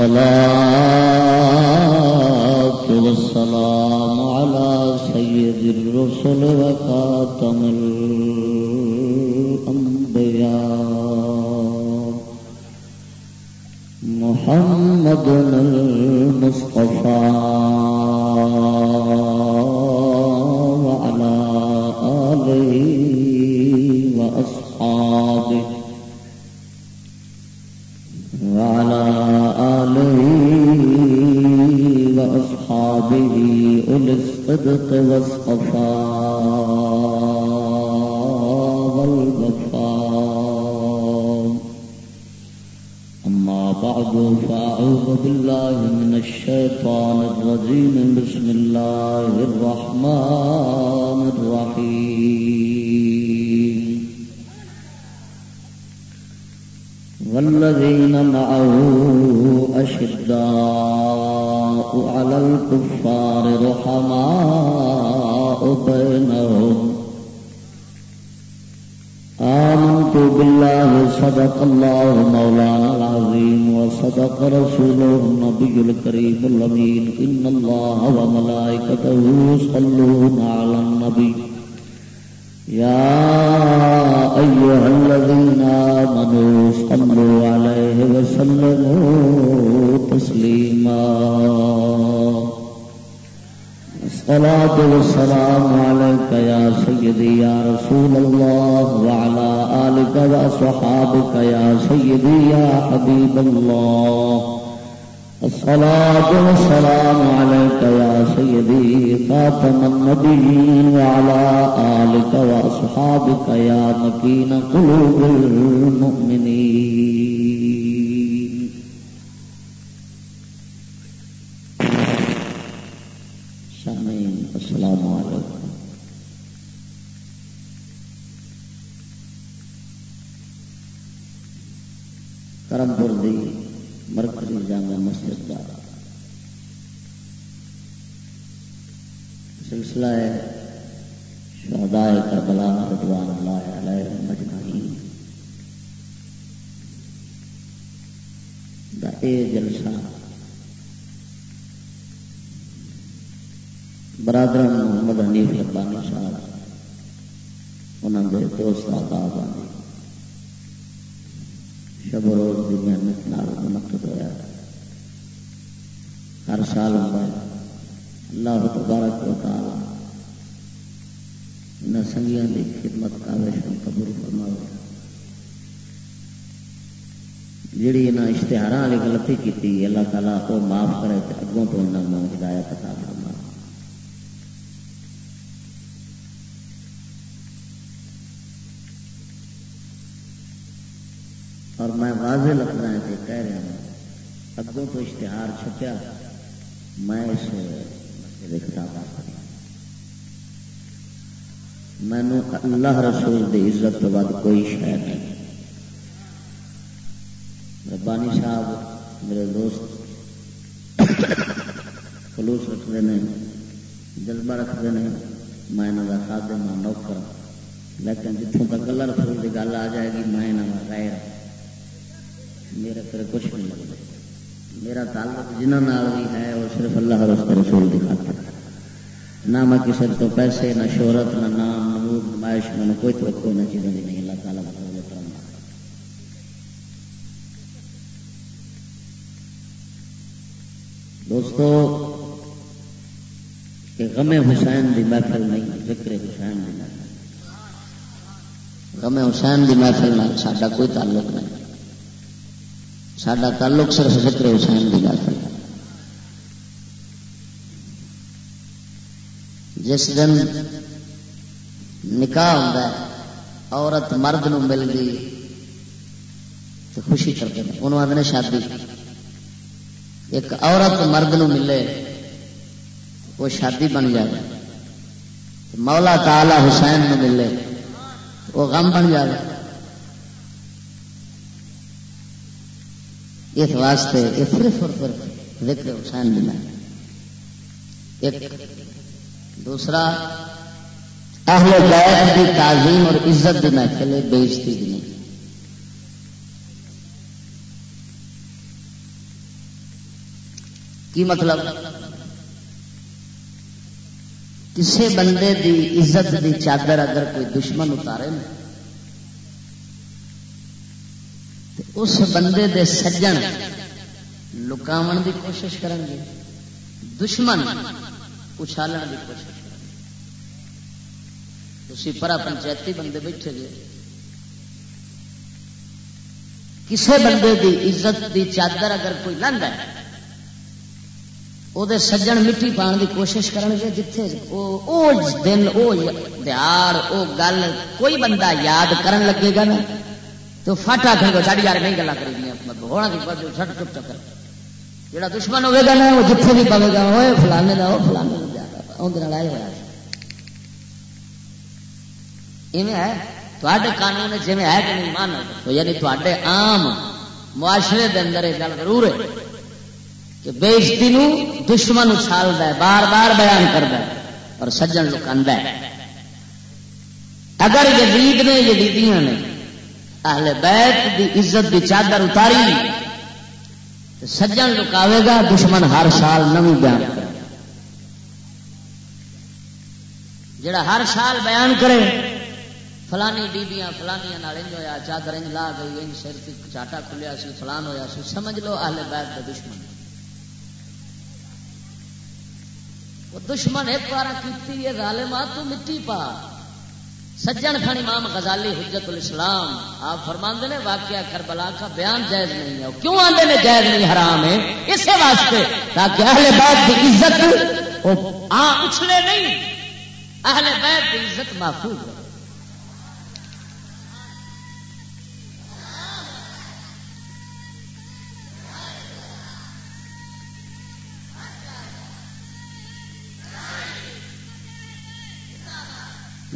Allah الصلاة والسلام عليك يا سيدي يا رسول الله وعلى آلك وأصحابك يا سيدي يا حبيب الله. الصلاة والسلام عليك يا سيدي خاتم النبيين وعلى آلك وأصحابك يا مكين قلوب المؤمنين. کرم پور دی مرکزی جامع مسجد کا سلسلہ ہے شہداء کربلا رضوان اللہ علیہ مجمعین دا اے جلسہ برادر محمد حنیف ربانی صاحب انہوں نے دوست آباد آنے شب و روز کی محنت نال منعقد ہوا ہر سال ہوتا ہے اللہ تبارک و تعالی ان سنگیاں کی خدمت کاوش قبول فرماؤ جیڑی انہیں اشتہار والی غلطی کی اللہ تعالیٰ وہ معاف کرے اگوں تو انہوں ہدایت عطا فرما اور میں واضح لفظ سے کہہ رہا ہوں اگوں تو اشتہار چھپیا میں اس خطاب مینو اللہ رسول دی عزت تو بعد کوئی شہ نہیں۔ ربانی صاحب میرے دوست خلوص رکھتے ہیں، جذبہ رکھتے ہیں، میں یہاں کا خادم ہاں نوکر لیکن جتوں تک اللہ رسول کی گل آ جائے گی، میں یہاں کا غیر میرا پھر کچھ نہیں لگتا۔ میرا تعلق جنہوں بھی ہے، وہ صرف اللہ رسول رسول دکھاتا نہ میں کسی تو پیسے، نہ شہرت، نہ نام نمود نمائش میں کوئی توقع، نہ چیزیں نہیں۔ اللہ تعالیٰ کرم دوستو، کہ غم حسین دی محفل نہیں، ذکر حسین دی محفل۔ غم حسین دی محفل نہ ساڈا کوئی تعلق نہیں۔ سڈا تعلق صرف ذکر حسین کی گل ہے۔ جس دن نکاح ہوتا ہے، عورت مرد نو مل گئی تو خوشی کرتے ہیں۔ انہوں آدھے شادی۔ ایک عورت مرد نو ملے، وہ شادی بن جائے۔ مولا تعالی حسین نو ملے، وہ غم بن جائے۔ اس واسطے یہ صرف اور صرف ذکر حسین بنا ایک دوسرا، اہل بیت کی تعظیم اور عزت کی محفل ہے بےزتی کی نہیں۔ کی مطلب؟ کسی بندے دی عزت دی چادر اگر کوئی دشمن اتارے نا اس بندے دے سجن لکاو دی کوشش کریں گے، دشمن اچھالن کی کوشش تھی پرا پنچایتی بندے بیٹھے گے کسی بندے دی عزت دی چادر اگر کوئی لنگ ہے وہ سجن مٹی پان دی کوشش کرن گے، جتھے او دن، او دیار او گل کوئی بندہ یاد کرن لگے گا نا؟ تو فٹ آخر گا ساری یار نہیں گلا کری مطلب ہونا چھٹ چپ چکر۔ جڑا دشمن ہوے گا نا، وہ جتھے بھی پوے گا وہ فلانے کا وہ فلانے اندر آئے ہوا ہے؟ قانون جی ہے کہ نہیں؟ مان یعنی تے عام معاشرے دے اندر یہ گل ضرور ہے کہ بےزتی دشمن اچھالتا ہے، بار بار بیان کرتا ہے اور سجن لکا ہے۔ اگر یزید نے، یزیدیاں نے اہل بیت دی عزت دی چادر اتاری۔ سجن لکاوے گا، دشمن ہر سال نو بیان کرے۔ جڑا ہر سال بیان کرے، فلانی بیبیاں فلانیاں انج ہویا، چادر انج لا گئی، انج سر چاٹا کھلیا سی، فلان ہویا سی۔ سمجھ لو اہل بیت کا دشمن۔ وہ دشمن ایک بار کی ظالما تو مٹی پا۔ سجن خان امام غزالی حجت الاسلام۔ آپ فرماندے نے واقعہ کربلا کا بیان جائز نہیں ہے۔ کیوں آدھے نے جائز نہیں؟ حرام ہے۔ اسی واسطے تاکہ اہل بیت کی عزت آ اچھلے نہیں۔ اہل بیت کی عزت محفوظ رہے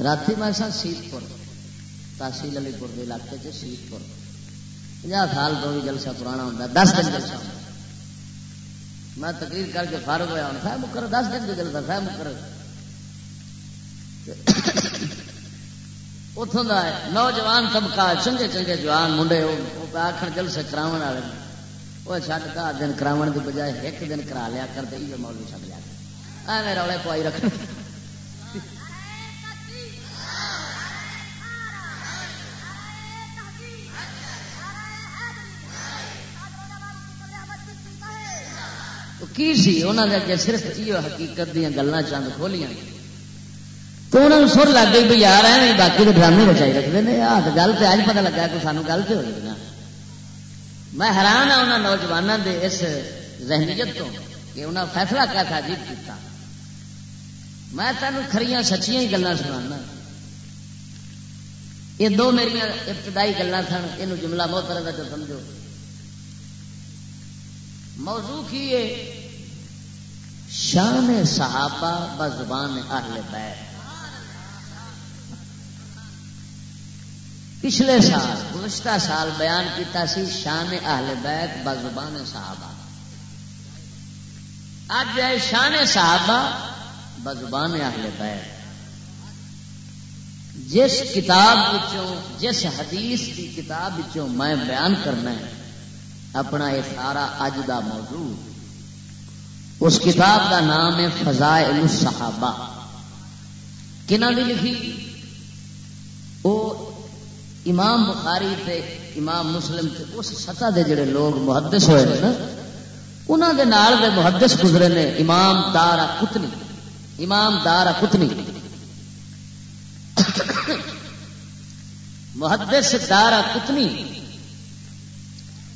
رات میں سا سیت پور تحصیل علی پور کے علاقے سے سیت پور پناہ سال دو بھی جلسہ پرانا ہوتا دس دن جلسہ میں تقریر کر کے فارغ ہوا ہوں سا مکر دس دن جو جلسہ سا مکر اتوں کا نوجوان طبقہ چنگے چنگے جوان منڈے آخر جلسے کرا والے وہ چڈ کا دن کرا کی بجائے ایک دن کرا لیا کر دے مولوی چڑھ لیا ایویں رولے پوائی رکھنا کی سی انہوں نے اگے صرف یہ حقیقت دیا گلیں چند کھولیاں۔ تو انہوں نے سر لگ گئی بھی یار ہے باقی تو ڈرامے بچائی رکھتے ہیں آ گل تو اج پتا لگا کہ سانو گل تو ہوئی نا۔ میں حیران ہوں انہوں نوجوانوں کے اس ذہنیت تو کہ انہوں نے فیصلہ کیا تھا عجیب کیا میں تینوں کھڑیاں سچیاں ہی گلیں سنا یہ دو میری ابتدائی گلیں سن یہ جملہ بہت طرح کا سمجھو۔ موضوع کی ہے شان صحابہ بزبان اہل بیت۔ پچھلے سال، گزشتہ سال بیان کیتا سی شان اہل بیت بزبان صحابہ۔ اج ہے شان صحابہ بزبان اہل بیت۔ جس کتاب جس حدیث کی کتاب میں بیان کرنا ہے، اپنا یہ سارا اج کا موضوع۔ اس کتاب کا نام ہے فضائل الصحابہ۔ کنہ بھی لکھی؟ وہ امام بخاری تے امام مسلم تے اس سطح دے جڑے لوگ محدث ہوئے نا انہوں دے نال دے محدث گزرے نے امام دارا کتنی امام دارا کتنی محدث دارا کتنی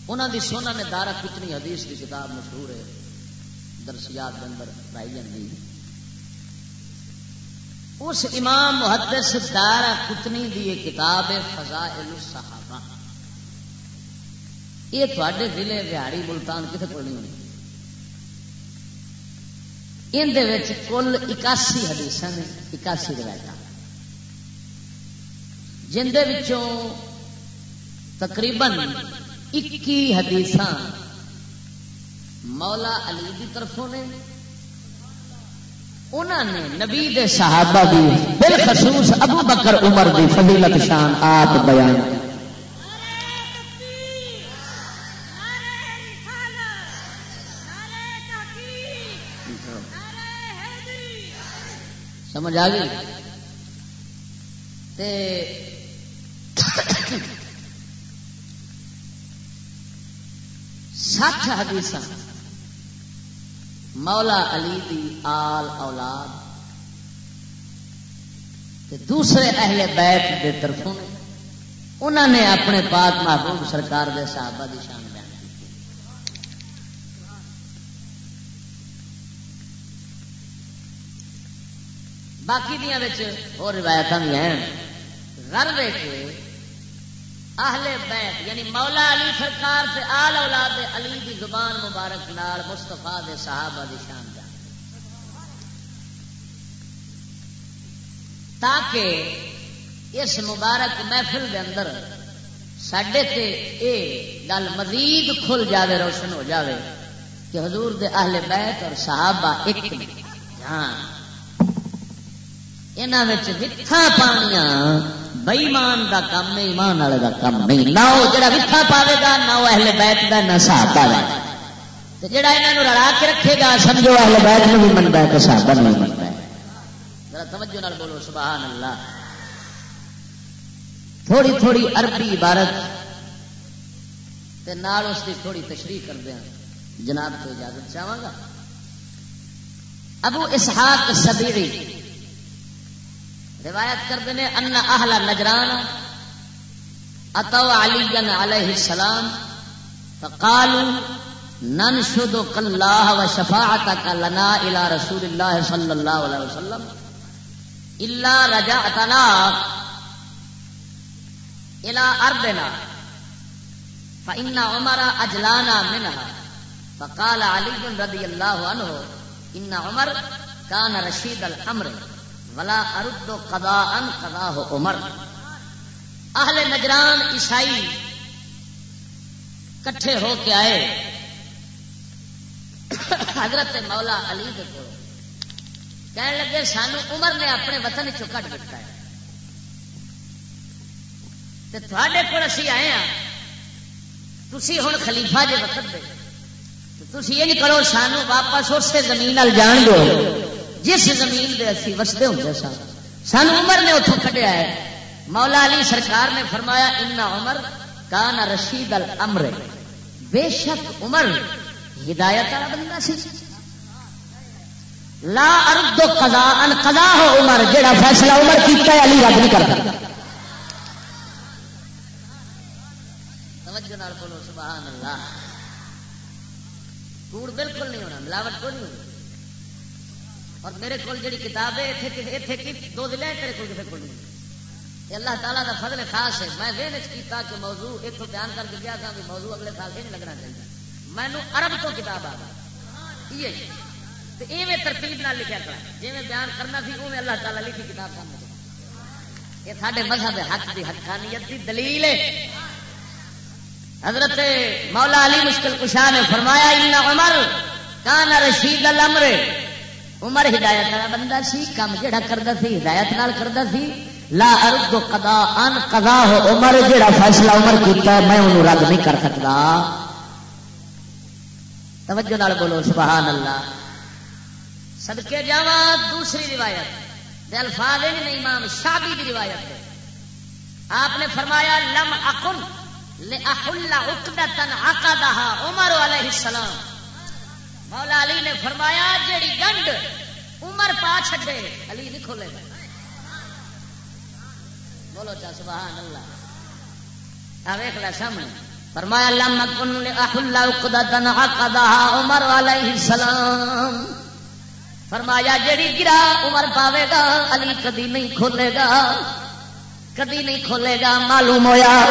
انہوں دی سونا نے دارا کتنی حدیث کی کتاب مشہور ہے۔ درسیات کے اندر پائی جاتی اس امام محدث دارا کتنی دی یہ کتاب ہے فضائل الصحابہ۔ یہ تے ضلع بہاڑی ملتان کتنے کو نہیں ہونی اندر کل اکاسی حدیث نے اکاسی روایت جن تقریباً اکی حدیث مولا علی دی طرفوں نے انہوں نے نبی دے صحابہ دی بالخصوص ابو بکر عمر دی فضیلت شان آپ بیان سمجھ آ گئی؟ تے سٹھ حدیث مولا علی دی آل اولاد تے دوسرے اہل بیت دے طرفوں انہوں نے اپنے پاک محبوب سرکار دے صحابہ دی شان بیان کی۔ باقی دیا اور روایت بھی ہیں۔ غر دے کے اہل بیت یعنی مولا علی سرکار سے آل اولاد علی دی زبان مبارک نال مستفا دے صحابہ دی شان جان۔ تاکہ اس مبارک محفل دے اندر سڈے تے اے گل مزید کھل جاوے، روشن ہو جاوے کہ حضور دے اہل بیت اور صحابہ ایک ہاں۔ یہاں وکھا پانیاں بئیمان کا کام نہیں ایمان والے کا کام نہیں نہ وہ جڑا وکھا پاوے گا، نہ وہ اہل بیت کا نہ صاحب پاوے جڑا یہاں رلا کے رکھے گا، سمجھو اہل بیت میں بھی منتا ہے تو صاحب نہیں منتا ہے۔ ذرا توجہ نال بولو، سبحان اللہ۔ تھوڑی تھوڑی عربی عبارت تے نال اس کی تھوڑی تشریح کر دیا۔ جناب تو اجازت چاہوں گا؟ ابو اسحاق سبیری روایت کرتے ہیں، ان اہل نجران اتو علی علیہ السلام فقالوا ننشد اللہ و شفاعتك لنا الى رسول اللہ صلی اللہ علیہ وسلم الا رجعتنا الى ارضنا فان عمر اجلانا منها فقال علي رضي الله عنه ان عمر كان رشيد الامر ولا ارد قضا ان قضا عمر۔ اہل نجران عیسائی کٹھے ہو کے آئے۔ حضرت مولا علی کے کو کہنے لگے، سانو عمر نے اپنے وطن چو کٹ دیتا ہے۔ تے تھوڑے کو اسی آئے ہاں۔ تھی ہوں خلیفہ جی وقت دے۔ تھی یہ نہیں کرو، سانو واپس اسے زمین ال جان دو۔ جس زمین دے اسی وستے ہوں سن۔ سن عمر نے اتوں کٹیا ہے۔ مولا علی سرکار نے فرمایا ان عمر کان رشید الامر. بے شک عمر ہدایت والا بندہ سی۔ لا ارد قضا ان قضا ہو عمر، جیڑا فیصلہ عمر کیتا ہے علی رد نہیں کرتا۔ توجہ نال بولو، سبحان اللہ۔ کوڑ بالکل نہیں ہونا، ملاوٹ کو نہیں ہونی اور میرے کو جی کتاب ہے دو دل ہے تیرے کو کسی کو نہیں؟ اللہ تعالیٰ کا فضل خاص ہے۔ میں ویلچ کیتا کہ موضوع ایک بیان کر کے گیا تھا کہ موضوع اگلے سال سے نہیں لگنا چاہیے۔ میں نے عرب تو کتاب آ گئی۔ یہ ترتیب نہ لکھا کرا جی میں بیان کرنا سی وہ اللہ تعالیٰ لکھی کتاب سامنے یہ سارے مذہب حق کی حقانیت کی دلیل ہے۔ حضرت مولا علی مشکل کشا نے فرمایا عمر کان رشید الامر عمر ہدایت والا بندہ سی کام جہا کرتا سی، ہدایت نال کرتا سی۔ لا ارد قضا ان قضا ہو عمر جہا فیصلہ عمر کیتا ہے، میں انہوں رد نہیں کر سکتا۔ توجہ نال بولو، سبحان اللہ۔ صدقے جاوا دوسری روایت۔ الفاظ نہیں امام شابی کی روایت ہے۔ آپ نے فرمایا، لم اکن لأحل عقدة عقدها عمر علیہ السلام۔ مولا علی نے فرمایا، جیڑی گنڈ عمر پا چھڈے، علی نہیں کھولے گا۔ بولو چا سبحان اللہ۔ ویخ لا سامنے۔ فرمایا، لم کن لاحل عقدة عقدها عمر علیہ السلام۔ فرمایا، جیڑی گرا عمر پاوے گا، علی کدی نہیں کھولے گا۔ کدی نہیں کھولے گا، معلوم ہویا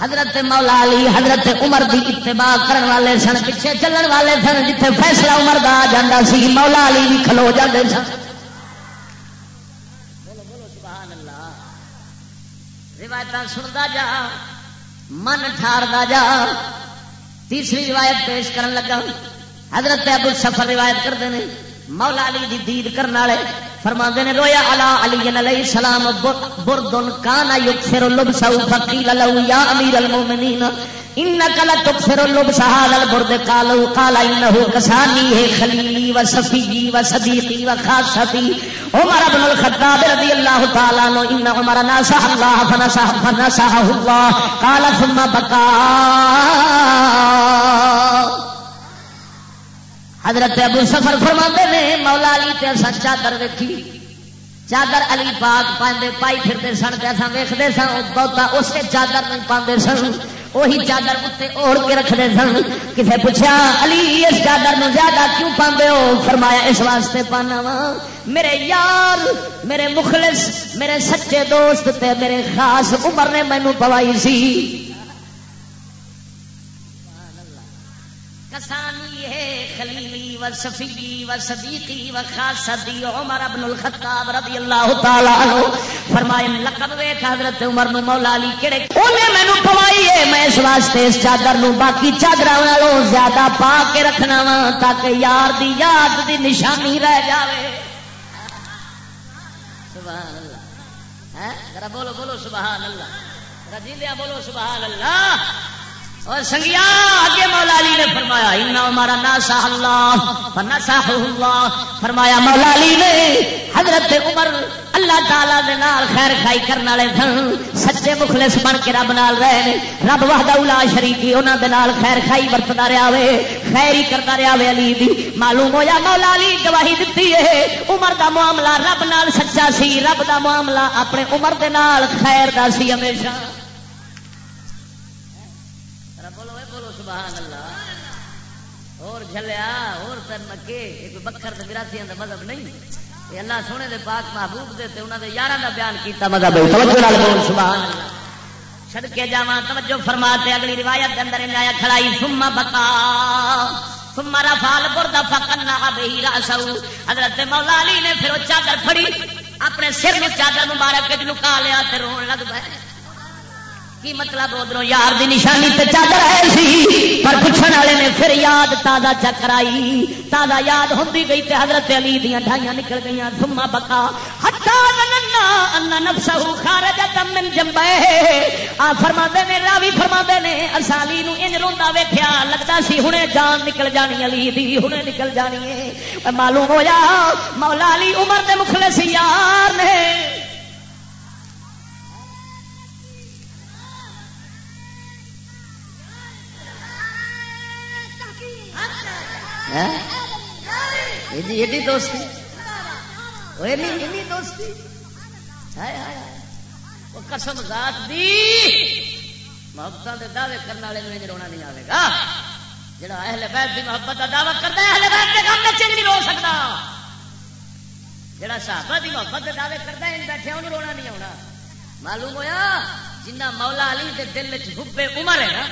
حضرت مولا علی، حضرت عمر دی اتباع کرن والے سن، پیچھے چلن والے سن، جتھے فیصلہ عمر دا آ جاتا سی، مولا علی بھی کھلو جاتے سن۔ روایت سنتا جا، من ٹھاردا جا۔ تیسری روایت پیش کرن لگا۔ حضرت ابو سفر روایت کرتے ہیں مولا علی دی دید کرنے والے فرما نے رویا الا علی علیہ السلام بردن کانا یکسر لبسو فقیل لو یا امیر المومنین انك لتكثر اللبس هذا البرد قالوا قال انه كساني ہے خلیلی و صفی و صدیقی و خاصتی۔ عمر بن الخطاب رضی اللہ تعالی عنہ، ان عمر نصح الله فنصح فنصحه الله قال، ثم بقى حضرت ابو سفر فرماندے نے، مولا علی تے اساں چادر ویکھی۔ چادر علی پاک پاندے، پائی پھرتے سن تے اساں ویکھدے سن بہتا اسے چادر نہیں پاندے سن۔ وہی چادر اتنے اوڑ کے رکھتے سن۔ کسے پوچھا علی، اس چادر نو زیادہ کیوں پاندے ہو؟ فرمایا، اس واسطے پانا وا میرے یار، میرے مخلص، میرے سچے دوست تے میرے خاص عمر نے مینو پوائی سی۔ کسانی ہے خلیلی و صفی و صدیقی و خاصتی عمر ابن الخطاب رضی اللہ تعالی عنہ فرمائے، لقب ویکھ حضرت عمر نو مولا علی کڑے اونے مینوں پوائی ہے میں اس واسطے اس چادر نو باقی چادراں نالوں زیادہ پا کے رکھنا وا تاکہ یار دی یاد دی نشانی رہ جاوے. سبحان اللہ۔ ہیں ذرا بولو بولو سبحان اللہ۔ رضی بولو سبحان اللہ۔ اور سنگیا، آگے مولا علی نے فرمایا انا ہمارا ناسا اللہ ناسا اللہ فرمایا، مولا علی نے، حضرت عمر اللہ تعالی دے نال خیر خائی کرنے والے سن سچے مخلص بن کے رب نال رہے نے۔ رب وحدہ الا شریکی انہاں دے نال خیر خائی ورتدا رہیا وے، خیر ہی کردا رہیا وے علی دی۔ معلوم ہویا، مولا علی گواہی دتی ہے عمر دا معاملہ رب نال سچا سی، رب دا معاملہ اپنے عمر دے نال خیر دا سی ہمیشہ۔ سبحان اللہ۔ اور جھلیا، اور تر مکے۔ ایک بکر تے وراثیاں دا مذہب نہیں۔ یہ اللہ سونے دے پاک محبوب دے تے انہاں دے یاراں دا بیان کیتا مذہب ہے۔ توجہ نال بول، سبحان اللہ۔ چھڑ کے جاواں، توجہ فرما تے اگلی روایت دے اندر آیا کھڑائی ثم بقا، ثم رفع البرد فقنا به راسه حضرت مولا علی نے پھر چادر پھڑی، اپنے سر میں چادر مبارک وچ لکا لیا تے رون لگ پئے کی مطلب ادھر یار دی نشانی تے چادر ہے سی؟ پر پوچھنے والے نے پھر یاد تازہ چکرائی تازہ یاد ہوندی گئی تے حضرت علی دیاں ڈھائیاں نکل گئیاں ثم بقا حتا ظننا ان نفسه خارجت من جنبه آ فرماندے نے، راوی فرماندے نے اسالی نو انج روندا ویکھیا۔ لگدا سی ہنے جان نکل جانی علی دی ہنے نکل جانی ہے۔ معلوم ہویا، مولا علی عمر دے مخلص یار نے۔ ایڈی دوستی دوستی قسم ذات دی محبت دعوے کرنے والے رونا نہیں آئے گا جڑا اہل بیت دی محبت دعوی کرتا ہے اہل بیت کے کام نہیں رو جڑا صحابہ دی محبت دعوے کرتا ہے بیٹھے رونا نہیں آنا معلوم ہویا جنہ مولا علی دے دل چ حب عمر ہے نا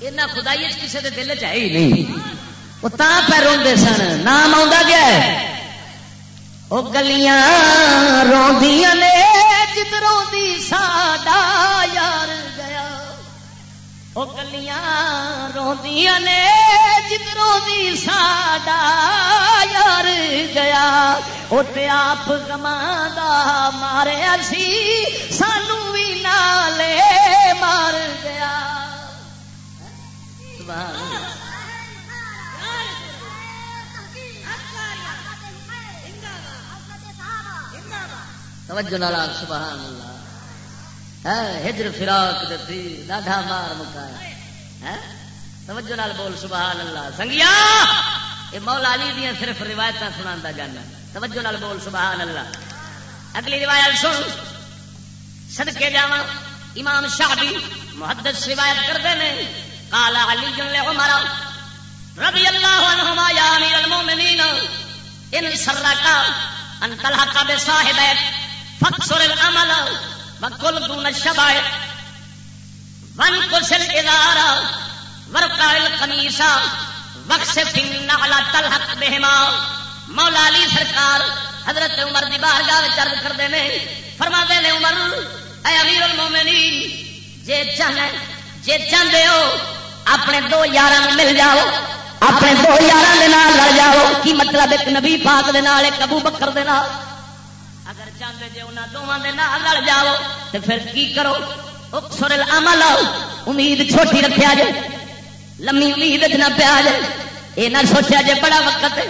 اینا خدائی کسی دے دل چ ہے ہی نہیں وہ تا پہ روندے سن، نام آ گیا وہ گلیاں روندیاں نے جدروں دی ساڈا یار گیا۔ وہ گلیاں روندیاں نے جدروں دی ساڈا یار گیا۔ وہ تے آپ گما مارے اسی سانو بھی نالے مار گیا۔ سبحان اللہ۔ توجہ نالا سبحان اللہ۔ ہاں، ہجر، فراق دتی ڈاڈا مار مکایا ہاں؟ توجہ نال بول، سبحان اللہ۔ سنگیا یہ مولا علی دیا صرف روایت سنا جانا۔ توجہ نال بول، سبحان اللہ۔ اگلی روایت سن۔ سدکے جا امام شاہی محدث روایت کرتے ہیں کالا علی جن لے ہمارا رضی اللہ عنہما، یا امیر المومنین، ان سرکا ان تلحق بصاحبک فکسر العمل وکل دون الشبائے ون کسل ادارا ورقا القمیسا وقصف النعل تلحق بہما۔ مولا علی سرکار حضرت عمر دی بارگاہ وچ عرض کردے نے فرما دے نے عمر، اے امیر المومنین، جے چاہے جے چاہندے ہو، اپنے دو یاراں نوں مل جاؤ، اپنے دو یاراں دے نال لڑ جاؤ۔ کی مطلب ایک نبی پاک دے نال، ایک ابو بکر دے نال؟ چاہتے جی انہوں دونوں کے نام لڑ جاؤ تو پھر کی کرو؟ سرل اکسر العمل، امید چھوٹی رکھیا جے، لمبی امید نہ پیا جے۔ یہ نہ سوچا جے بڑا وقت ہے،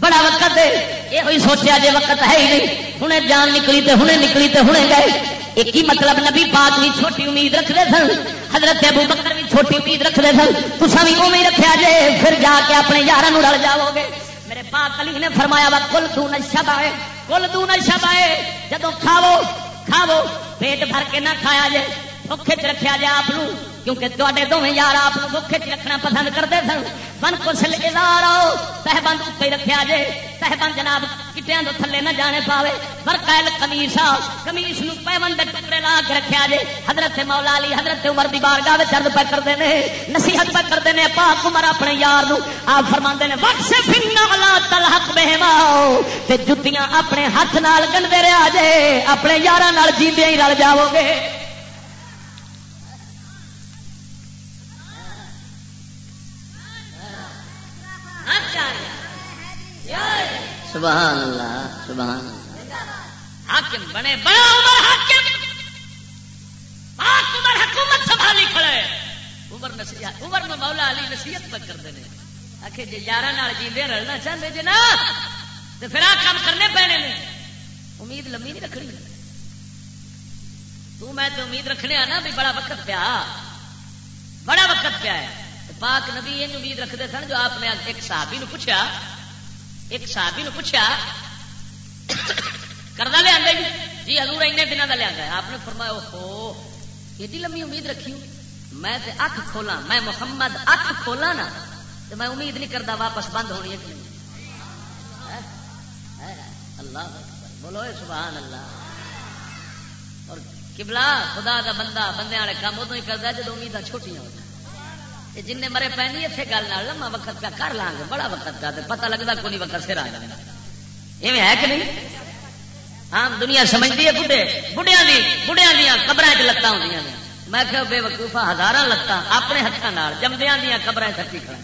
بڑا وقت ہے۔ یہ ہوئی سوچا جے وقت ہے ہی نہیں۔ ہنے جان نکلی تے ہنے نکلی تے ہنے گئے۔ ایک ہی مطلب نبی پاک بھی چھوٹی امید رکھتے سن؟ حضرت ابو بکر بھی چھوٹی امید رکھتے سن؟ تصا بھی اوی رکھا جے، پھر جا کے اپنے یار رل جاؤ گے۔ میرے پاک علی نے فرمایا وا کل تو نشب آئے کل تو نشب آئے جدو کھاو کھاو پیٹ بھر کے نہ کھایا جائے۔ بکھے چ رکھا جائے آپ کیونکہ تے دونوں یار آپ بکھے چ رکھنا پسند کرتے سن۔ بن کسل ادار آؤ اتنے رکھا جے۔ تہ بند جناب کٹیا تو تھلے نہ جانے پاوے۔ پر قائل کمیس آ کمیس پہ ٹکڑے لا کے رکھا جے۔ حضرت مولا علی، حضرت عمر دی بارگاہ درد پہ کرتے ہیں نصیحت پہ کرتے ہیں پاک عمر اپنے یار آپ فرما نے وقت تل حق بہواؤ جتیاں اپنے ہاتھ نال گنتے رہا جے، اپنے یار جیندے ہی رل جاؤ گے۔ سبحان اللہ سبحان اللہ۔ حاکم بنے، بڑا عمر حاکم۔ پاک عمر حکومت سنبھالی کھڑے عمر نصیحت، عمر میں مولا علی نصیحت پہ کر دینے آخر جی یار جیندے رلنا چاہتے جی نا تو پھر آ کام کرنے پینے نے۔ امید لمبی نہیں رکھنی۔ تو میں تو امید رکھنے آنا بھی بڑا وقت پیا۔ بڑا وقت پیا ہے۔ پاک نبی یہ امید رکھتے سن جو آپ نے ایک صحابی نو پوچھا، ایک صحابی نو پوچھا، کردہ لیا جی؟ جی حضور این دنوں کا لیا آپ نے فرمایا ہو ایڈی لمبی امید رکھی میں تے اکھ کھولا میں محمد اکھ کھولا نا تو میں امید نہیں کرتا واپس بند ہونی ہے اللہ بولو سبحان اللہ۔ اور کبلا خدا کا بندہ، بندے والے کام ادو ہی کرتا جب امیداں چھوٹیاں ہو جن مرے پہ نہیں اتنے گل لما وقت کا کر لیں گے، بڑا وقت کا پتا لگتا کو نہیں وقت سر آ جائے ایویں ہے کہ نہیں؟ ہاں دنیا سمجھتی ہے بڑھے بڑھیا بڑھیا دیا قبر چ لتان ہوں میں کہ بے وقوفا ہزار لتان اپنے ہاتھوں جمدیا دیا قبر چکی کھڑا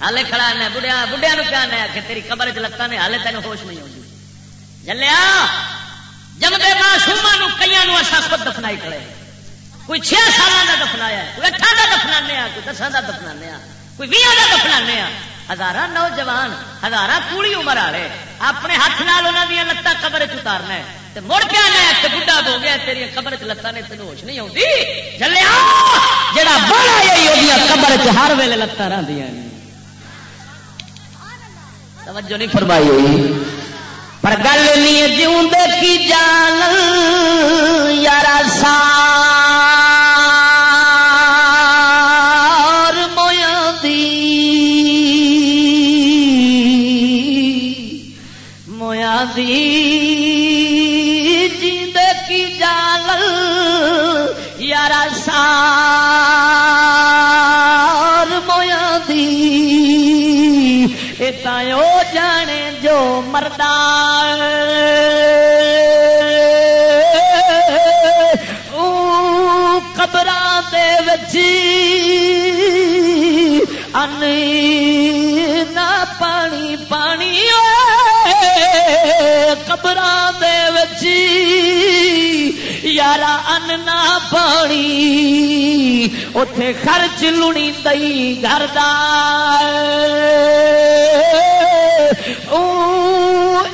ہالے کھڑا ہے بڑھیا بڑھیا کیا کہ تیری قبر چ لتان نے ہالے تین ہوش نہیں آتی جلیا، جمدے معصوما کئی اصا خود دفنائی کھڑے کوئی چھ سال کا دفنایا کوئی اٹھان کا دفنا کوئی دسان کا دفنا کوئی بھی کا دفنا ہزار نوجوان ہزار کوڑی عمر والے اپنے ہاتھ نال انہوں دیا لتان قبر چتارنا مڑ کے آنا ایک بڑھا ہو گیا تیری قبر چ لتان نے تین ہوش نہیں آتی چلے جا بڑا قبر چ ہر ویلے لتان رہی توجہ نہیں فرمائی ہوئی۔ پر گل نہیں جیوں کی جان یار سا یارا ان پانی اتے خرچ لونی دئی گھردار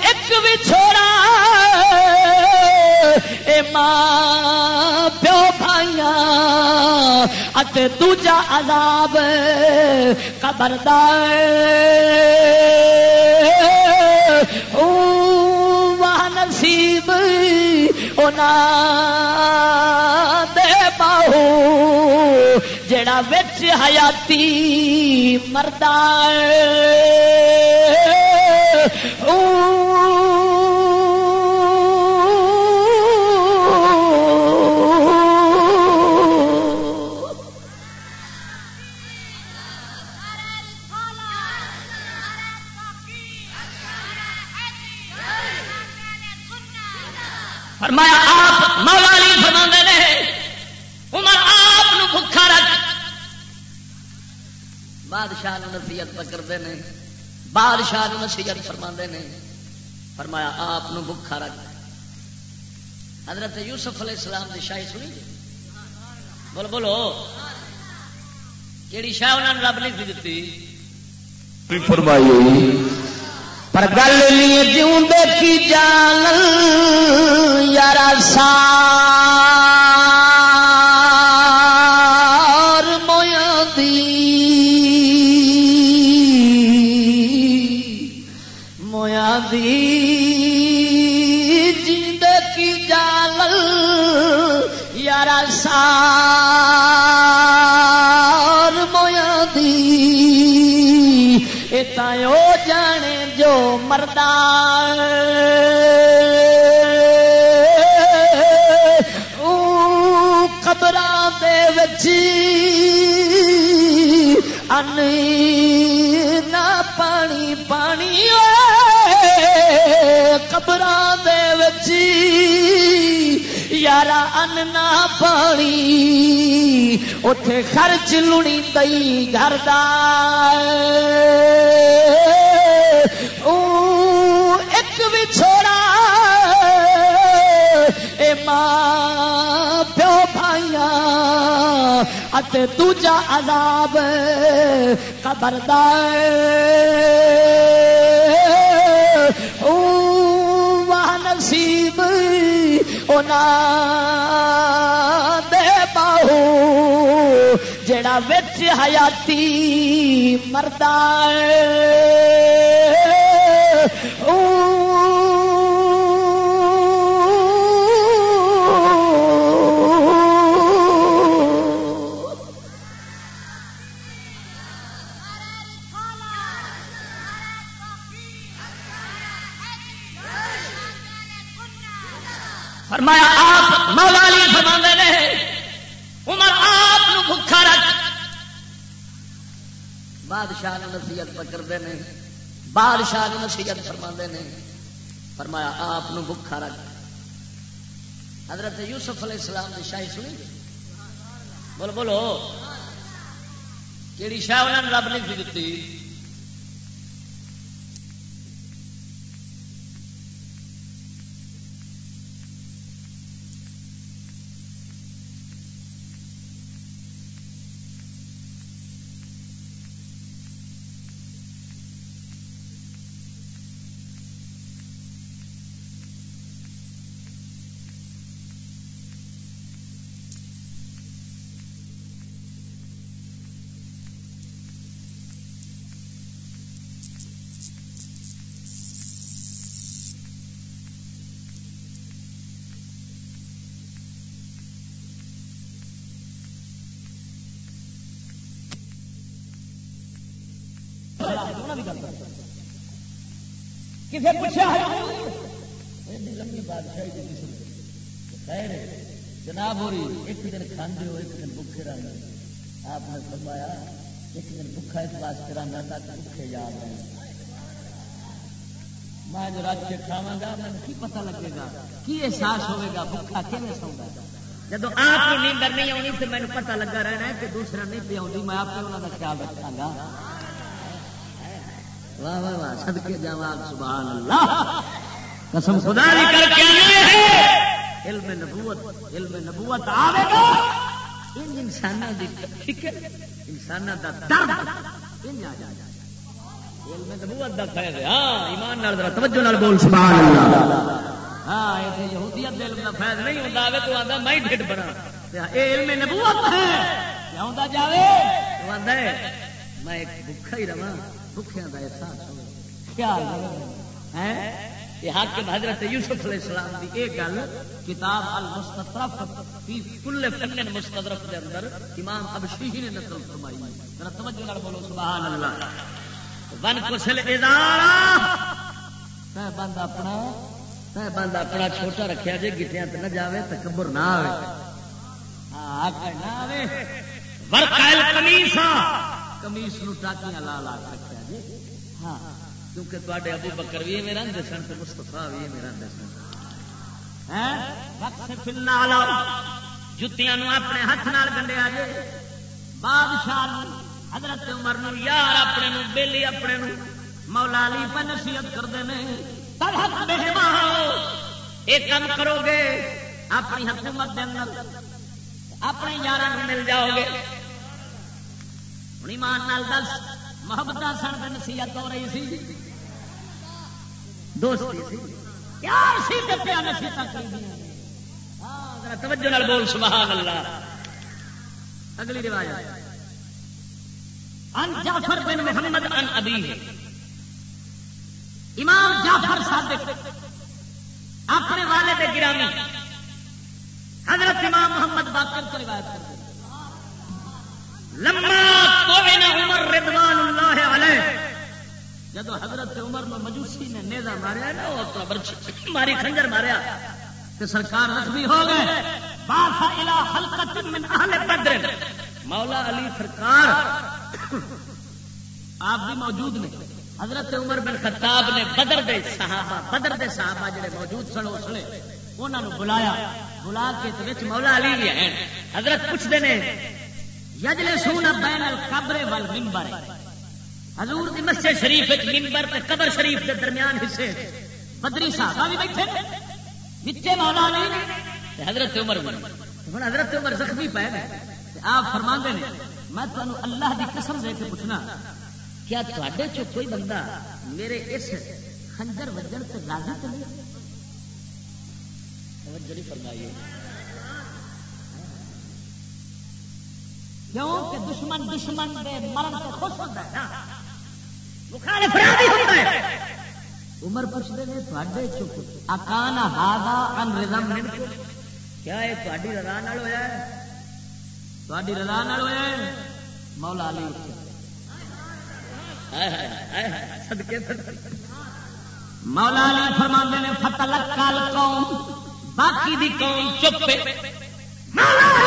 ایک بھی چھوڑا۔ اے ماں، پیو بھائیاں، اتے دوجا عذاب خبردار سونا دے باہو جڑا بچ حیاتی مردار او فرمایا، آپ مولا علی فرما نے، عمر، آپ بھوکھا رکھ۔ بادشاہ نصیحت پکڑتے ہیں بادشاہ نصیحت فرما نے۔ فرمایا، آپ بھوکھا رکھ۔ حضرت یوسف علیہ السلام کی شاہی سنی جی؟ بولو بولو۔ کہڑی شاہ انہوں نے رب نہیں دیتی؟ فرمائی پر گل نہیں جیوں کی جان یار سار ان نہ پانی پانی قبر یارا ان نہ پانی اتے خرچ لڑی دئی گھر ایک بھی چھوڑا اے ماں پیو اتے دوجا عذاب خبردار۔ واہ نصیب اونا دے باہو جڑا وچ حیاتی مردار۔ او فرمایا، آپ مولا علی فرما نے۔ عمر، آپ بھوکھا رکھ۔ بادشاہ نے نصیحت پکڑتے ہیں بادشاہ نے نصیحت فرما نے۔ فرمایا، آپ بھوکھا رکھ۔ حضرت یوسف علیہ السلام کی شاہی سنی بولو بولو۔ کہڑی شاہ انہوں نے رب نہیں دیتی؟ کسی پوچھا خیر جناب ہو رہی ایک دن کھانے ہو ایک دن بکے رہنا آپ نے فرمایا، ایک دن بکھا اس واسطے رہنا تاکہ بکے یاد رہے میں جو رج کے کھاوا گا، میں کی پتا لگے گا؟ کی احساس ہوئے گا بکھا کھے سوگا جب آپ کی نیندر نہیں آنی تو مجھے پتا لگا رہنا ہے کہ دوسرا نہیں پی میں آپ کو خیال رکھا گا۔ واہ واہ واہ سبحان اللہ۔ قسم خدا کر کے علم نبوت علم نبوت آوے گا۔ ان انساناں دی فکر، انساناں دا درد ان آ جائے علم نبوت دا فیض ہے۔ ہاں ایمان نال ذرا توجہ نال بول، سبحان اللہ۔ ہاں یہودیت دے علم دا فیض نہیں ہوندا تو آندا میں ڈھڈ بنا۔ اے علم نبوت ہے جاوندا جاوے، تو آندا ہے، میں ایک ہی رہاں۔ بخیا کا احساس ہو خیال یہ حاکم حضرت یوسف علیہ السلام کی ایک گل کتاب المستطرف فی کل فن مستدرف کے اندر امام ابشی نے نقل فرمائی ذرا توجہ نال بولو، سبحان اللہ۔ ون کسل ادارہ۔ تے بند اپنا تے بند اپنا چھوٹا رکھیا جے گٹیاں تے نہ جاوے، تکبر نہ آوے۔ ہاں آکھے نہ آوے۔ ورقل قمیصا قمیص نو ٹاکیاں لا لا کے۔ ہاں۔ کیونکہ تے ابو بکر بھی میرا رہتے سن تو مستفا بھی میرا رہتے سن۔ جتیاں اپنے ہاتھ نال گنڈیا جے۔ بادشاہ حضرت عمر نو یار اپنے نو بیلی اپنے نو مولا علی پہ نصیحت کرتے ہیں یہ کام کرو گے اپنی حکومت دے اندر۔ اپنے یار مل جاؤ گے ہوں ایمان نال دس۔ محبت سن کے نصیحت ہو رہی سی۔ دوستی سی۔ پیار سی تے پیار نصیحت ہاں ذرا توجہ نال بول سبحان اللہ۔ اگلی روایت۔ ان جعفر بن محمد ان ابی امام جعفر صادق اپنے والد گرامی حضرت امام محمد باقر کو روایت کرتے لما رضوان اللہ علیہ۔ جب حضرت عمر میں مجوسی نے نیزا ماریا نا وہ تو ماری خنجر ماریا۔ تو سرکار زخمی ہو گئے۔ باسا الى حلقت من اہل بدر۔ مولا علی سرکار آپ بھی موجود نے۔ حضرت عمر بن خطاب نے بدر دے صحابہ، بدر دے صحابہ جڑے موجود سن اس نے انہوں نے بلایا۔ بلا کے تے مولا علی بھی ہیں۔ حضرت پوچھتے نے یجلے سونا بین القبر والمنبر. حضور دی مسجد شریف وچ منبر تے قبر شریف دے درمیان حصے. بدری صحابہ بھی بیٹھے نے. وچے مولا علی نے. تے حضرت عمر بھی. ہن حضرت عمر زخمی پے نے. تے آپ فرماندے نے، میں تانوں اللہ دی قسم دے کے پوچھنا، کیا تھوڑے چ کوئی بندہ میرے اس خنجر وجن سے راضی تو نہیں توجہ نہیں کیوں کہ دشمن دشمن دے مرن سے خوش ہوتا ہے نا۔ مخالف راضی ہوتا ہے۔ عمر پوچھتے ہیں تھوڑے چپ اکان ہادا ان رضم کیا یہ تھوڑی رضا نال ہویا ہے؟ تھوڑی رضا نال ہویا ہے؟ مولا علی صدقے صدقے مولا علی فرماندے نے فتلک کال قوم باقی دی قوم چپ مولا!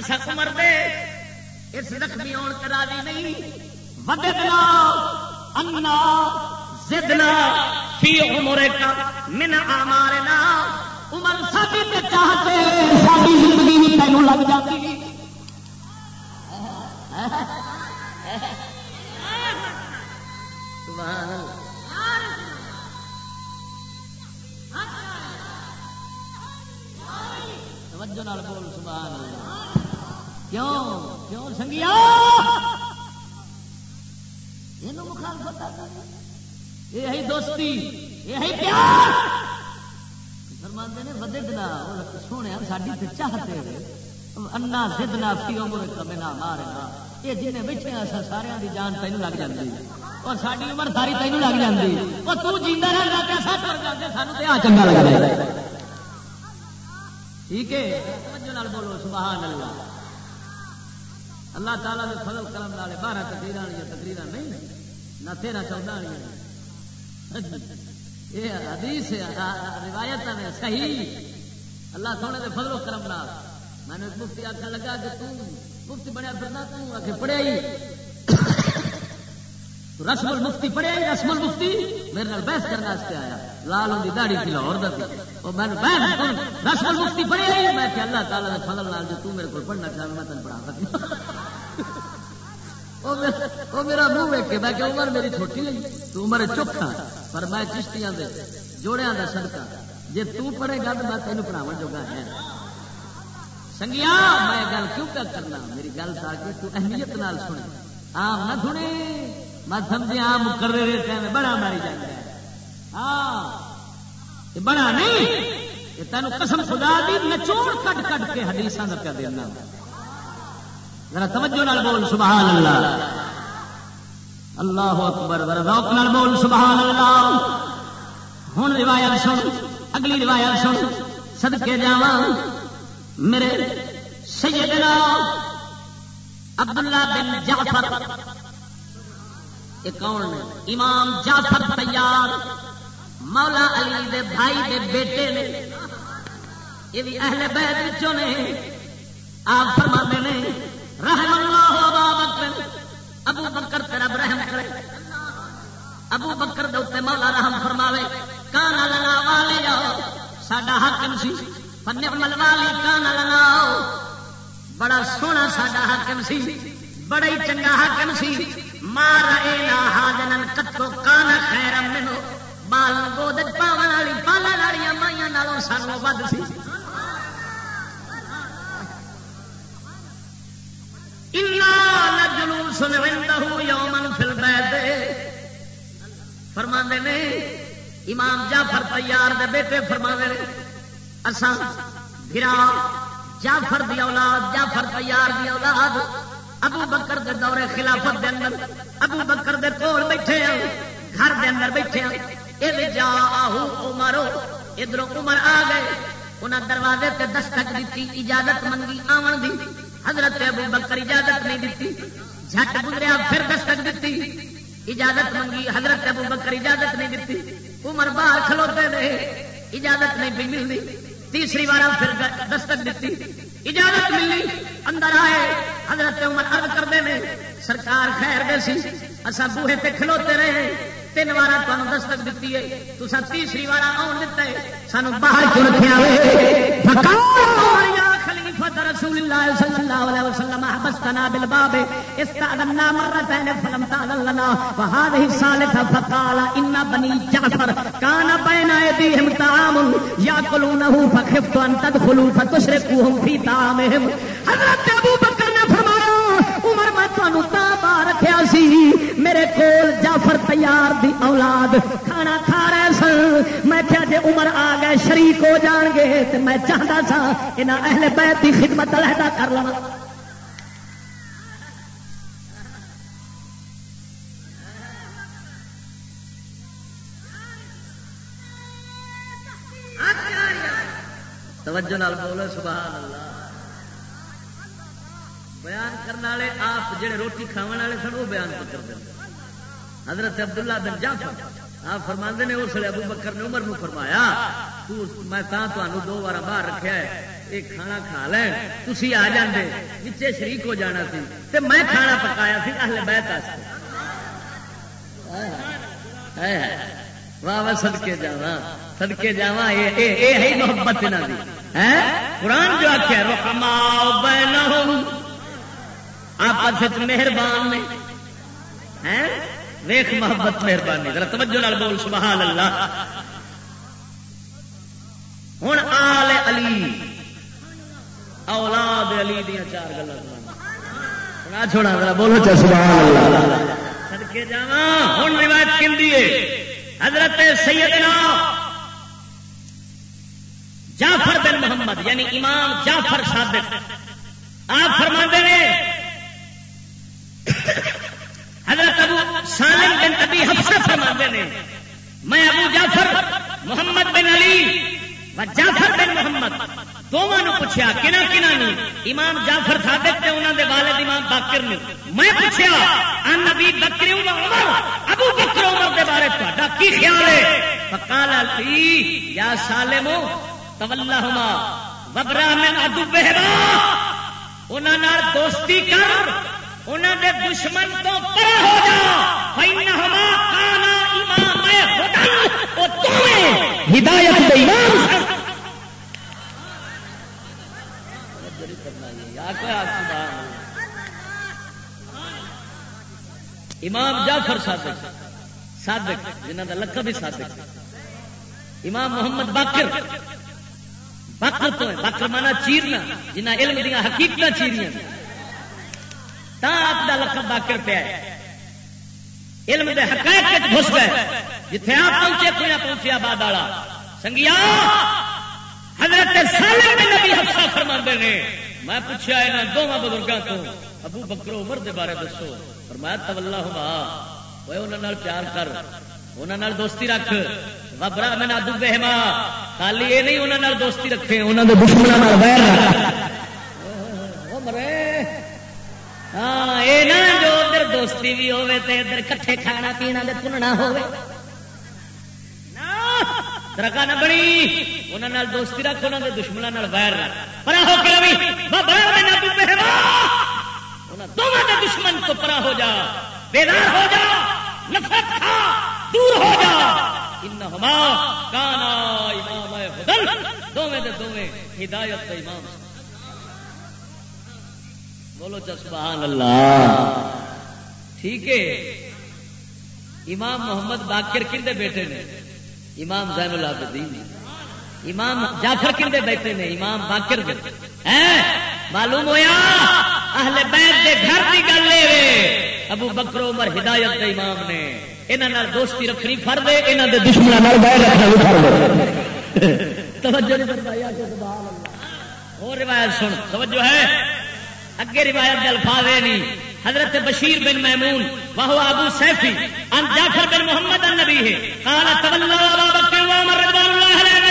نہیں عمر دے اس زخمی ہون تے راضی نہیں۔ وددنا، انا، زدنا فی عمرک من اعمارنا۔ عمر ساڈی تے چاہتے ساڈی زندگی بھی تینوں لگ جاتی سبحان اللہ توجہ نال بول، سبحان اللہ۔ کیوں؟ کیوں سنگیا؟ یہ مخالفت یہ ہے دوستی، یہ ہے پیار۔ فرماندے نے ودے سونے چاہتے انا مارنا۔ یہ جن بیٹھے ہیں سارے دی جان تینوں لگ جاتی اور ساری عمر ساری لگ جاتی اور تو جیندہ رہتا سات کر جاتے سانو چنگا ٹھیک ہے؟ بولو، سبحان اللہ۔ اللہ تعالیٰ نے فضل کرم والے بارہ تقریر والی تقریر نہیں نہ تیرہ چودہ والی یہ حدیث روایت میں صحیح۔ اللہ سونے دے فضل و کرم نال۔ میں نے مفتی آخر لگا کہ تم مفتی بنیا پھرنا تم آ کے پڑھیا ہی۔ رسم المفتی پڑھیا ہی، رسم المفتی میرے نال بحث کرنے آیا۔ لال ہوں داڑھی کی لاہور دتی وہ میں بحث میں ہاں۔ کہ اللہ تعالیٰ نے فضل نال جو تو میرے کو پڑھنا چاہے، میں تین پڑھا سکتا وہ میرا- منہ ویک کے میں کہ عمر میری چھوٹی ہے، تو عمر چوکھا پر میں چشتیاں دے، جوڑیاں دا صدقہ۔ جے تو پڑھے گا تو میں تینوں پڑھاون جوگا ہے۔ سنگیا، میں گل کیوں کیا کرنا؟ میری گل تاکہ تو اہمیت نال سنے۔ آم نہ سنے، میں سمجھے آم مقرر رہتے میں بڑا ماری جاتا ہاں۔ بڑا نہیں، یہ تینوں قسم خدا دی نچوڑ کٹ کٹ کے حدیثاں دا کر دینا۔ ذرا توجہ نال بول سبحان اللہ اللہ اکبر، ذرا ذوق نال بول سبحان اللہ ہن روایت سن، اگلی روایت سن، صدقے جاواں۔ میرے سیدنا عبداللہ بن جعفر۔ یہ کون امام جعفر تیار۔ مولا علی دے بھائی دے بیٹے نے، یہ بھی اہل بیت وچوں نے، آپ فرماتے نے رحم اللہ ابا بکر، ابو بکر تیرا رحم کرے۔ ابو بکر دے اوتے مولا رحم فرماوے، کانا لنا والے ساڈا حاکم سی فنعمل والی کانا لنا بڑا سونا ساڈا حاکم سی بڑا ہی چنگا حاکم سی مار اینا حاجنن کتو کانا خیرم منو۔ بال گود پاون والی پالن والی مائیاں نالوں سانو ود سی جلوس یومن فل فرما نے امام جعفر تیار دے بیٹے فرما نے اساں گرا جعفر دی اولاد جعفر تیار دی اولاد ابو بکر دے دورے خلافت دے اندر ابو بکر دے کول بیٹھے ہیں گھر دے اندر بیٹھے ہیں اے جا ادھر عمر آ گئے۔ انہاں دروازے تے دستک دیتی، اجازت منگی آون دی۔ حضرت ابو بکر اجازت نہیں دیتی۔ جھٹ گزریا، پھر دستک دیتی۔ اجازت منگی، حضرت ابو بکر اجازت نہیں دیتی۔ عمر باہر کھلوتے رہے، اجازت نہیں پی ملتی تیسری بار پھر دستک دیتی۔ اجازت ملی، اندر آئے۔ حضرت عمر عرض کرتے ہیں سرکار خیر دے سی اصا بوہے تے کھلوتے رہے۔ تین بار تمہیں دستک دیتی ہے۔ تو تیسری بار آن دتا ہے۔ سانو باہر کیوں رکھا رسول الله صلى الله عليه وسلم حبستنا بالباب مرتين فلم لنا، وهذه الثالثة فقال إن بني جعفر كان بين أيديهم طعام، يأكلونه، فخفت أن تدخلوا فتشركوهم في طعامهم۔ حضرت أبو بکر نے فرمایا، عمر، میں تمہوں تا با رکھیا سی۔ میرے کول جعفر تیار دی اولاد۔ کھانا کھا رہے سن۔ میں کیا جے عمر آ گئے، شریک ہو جان گے تے میں چاہتا سا انہاں اہل بیت دی خدمت علیحدہ کر لوا توجہ نال بولو، سبحان اللہ۔ بیان کرنے والے، آپ جڑے روٹی کھاون والے سن، وہ بیان کرتے حضرت عبداللہ بن جعفر، آپ فرما نے، اس لیے ابو بکر نے عمر نو فرمایا، تو میں تمہوں دو بار باہر رکھا ہے یہ کھانا کھا لین تھی آ جاندے، نیچے شریک ہو جانا سی، تے میں کھانا پکایا سی اہل بیت واہ واہ سدکے جا سدکے جا یہ محبت قرآن جو آخیا رحما آپس مہربان نے۔ ویخ محبت مہربانی، ذرا توجہ نال بول، سبحان اللہ۔ ہوں آل علی، اولاد علی دیا چار گلا چھوڑا، ذرا بولو چا، سبحان اللہ۔ سدکے جا ہوں روایت کھی حضرت سیدنا جعفر بن محمد یعنی امام جعفر صادق۔ آپ فرما دے حضرت ابو سالم بن ابی حفصہ فرما نے میں ابو جعفر، محمد بن علی و جعفر بن محمد دونوں نے پوچھا کنا کنا نے امام جعفر صادق تے انہوں دے والد امام باقر نے میں پوچھا ان نبی بکر عمر، ابو بکر عمر دے بارے تہاڈا کی خیال ہے؟ فقال علی، یا سالمو تولہما وبرا من ادو بہرا۔ انہاں نال دوستی کر۔ انہوں دے دشمن تو پر ہو جا۔ کانا امام خدا ہدایت امام جعفر صادق صادق جنہ کا لقب بھی صادق۔ امام محمد باقر۔ باقر تو باقر مانا چیرنا جنہ علم دیا حقیقت چیریاں تا آپ کا لقب باقر پیا علم دے حقائق گھس گئے جتنے آپ پہنچے کوئی پہنچیا بعد والا سنگیا حضرت نبی حفصہ فرما نے میں پوچھا یہاں دونوں بزرگوں کو ابو بکرو عمر دے بارے دسو اور میں تولا ہوا انہوں پیار کر انہوں دوستی رکھ وبرا میں ادو بہما خالی یہ نہیں انہوں دوستی رکھے انہوں نے دشمنوں مرے ہاں یہ نہ جو ادھر دوستی بھی ہوے ادھر کٹھے کھانا پینا تننا ہوے نہ بنی انہوں دوستی رکھ انہوں نے رکھ پرا ہو کے دشمن تو پرا ہو جا بیدار ہو جا نفرت کھا دور ہو جا انہما کانا امام دونوں دے ہدایت امام بولو سبحان اللہ۔ ٹھیک ہے۔ امام محمد باقر کھے بیٹے نے۔ امام زین العابدین امام جعفر کندے بیٹھے نے۔ امام باقر دے معلوم ہویا؟ اہل بیت دے گھر دی گل لے وے ابو بکر عمر ہدایت دے امام نے۔ انہاں نال دوستی رکھنی فرض ہے، انہاں دے دشمناں نال بیعت رکھنا بھی فرض توجہ نہیں فرمایا سبحان اللہ۔ اور روایت سن۔ توجہ ہے۔ اگے روایت دے الفاظ ہے نہیں حضرت بشیر بن محمون وہ ابو سیفی ان جعفر بن محمد النبی ہے قال تولى ابا بکر و عمر رضوان الله علیہما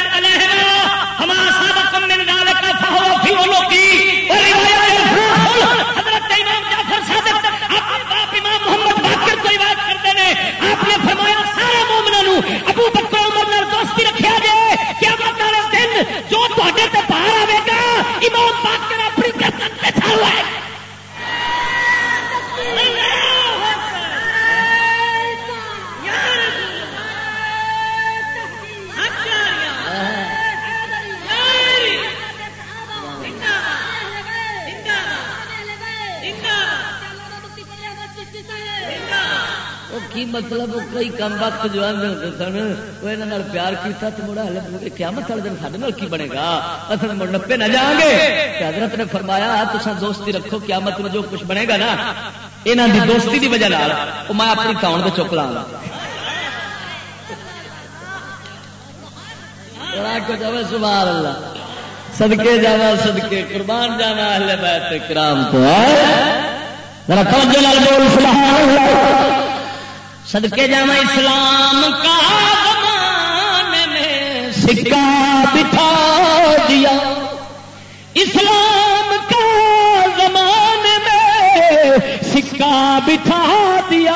فما سبقكم من ذلك فهو في ولوكي مطلب کم وقت جو آدھے سن، وہ یہاں پیار کیا تو مڑا ہلے کیا مطلب دن سارے کی بنے گا؟ اصل مڑ نپے نہ جان گے حضرت نے فرمایا تو دوستی رکھو کیا مطلب جو کچھ بنے گا نا یہاں کی دوستی کی وجہ وہ میں اپنی کاؤن میں چک لاں سبحان اللہ صدقے جاوا صدقے۔ قربان جانا اہل بیت کرام تو ذرا توجہ نال بول سبحان اللہ صدقے جاوا اسلام کا زمانے میں سکہ بٹھا دیا۔ اسلام کا زمانے میں سکہ بٹھا دیا۔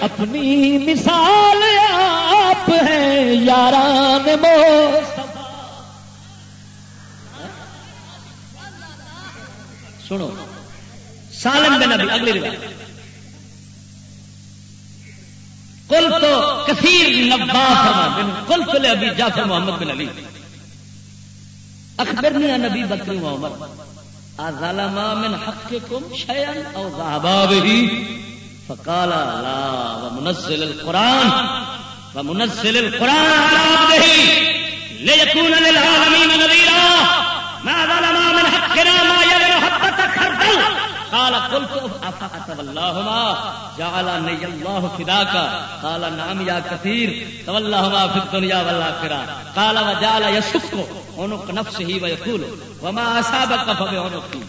اپنی مثال آپ ہیں یاران مصطفیٰ۔ سنو، سالم بن ابھی اگلی روایت۔ کل تو کثیر نبا فرما کل تو لے ابھی جعفر محمد بن علی۔ اخبرنی عن نبی بکری عمر۔ ظلم من حقكم شيئا او ذهبا به۔ فقال لا ومنزل القران ومنزل القران على عبده۔ ليكون للعالمين نذيرا۔ ما ظلم من حقنا ما يلن حبة خردل قال قلت افاتولاهما جعلني الله فداك قال، نعم يا كثير، تولاهما في الدنيا والاخره قال، وجعل يشك عنق نفسه ويقول، وما اصابك فبعنقي.